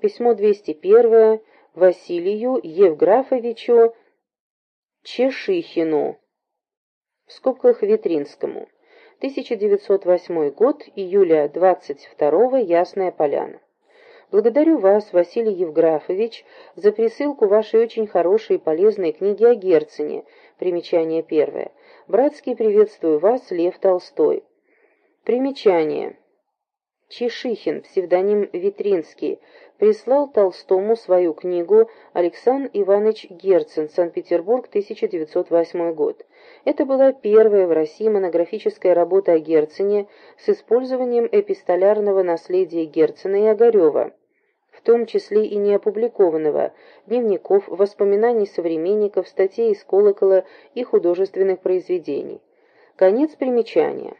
Письмо 201 Василию Евграфовичу Чешихину, в скобках Витринскому. 1908 год, июля 22 Ясная Поляна. Благодарю вас, Василий Евграфович, за присылку вашей очень хорошей и полезной книги о Герцене. Примечание первое. Братски приветствую вас, Лев Толстой. Примечание. Чешихин, псевдоним Витринский, прислал Толстому свою книгу «Александр Иванович Герцен. Санкт-Петербург, 1908 год». Это была первая в России монографическая работа о Герцене с использованием эпистолярного наследия Герцена и Огарева в том числе и неопубликованного, дневников, воспоминаний современников, статей из колокола и художественных произведений. Конец примечания.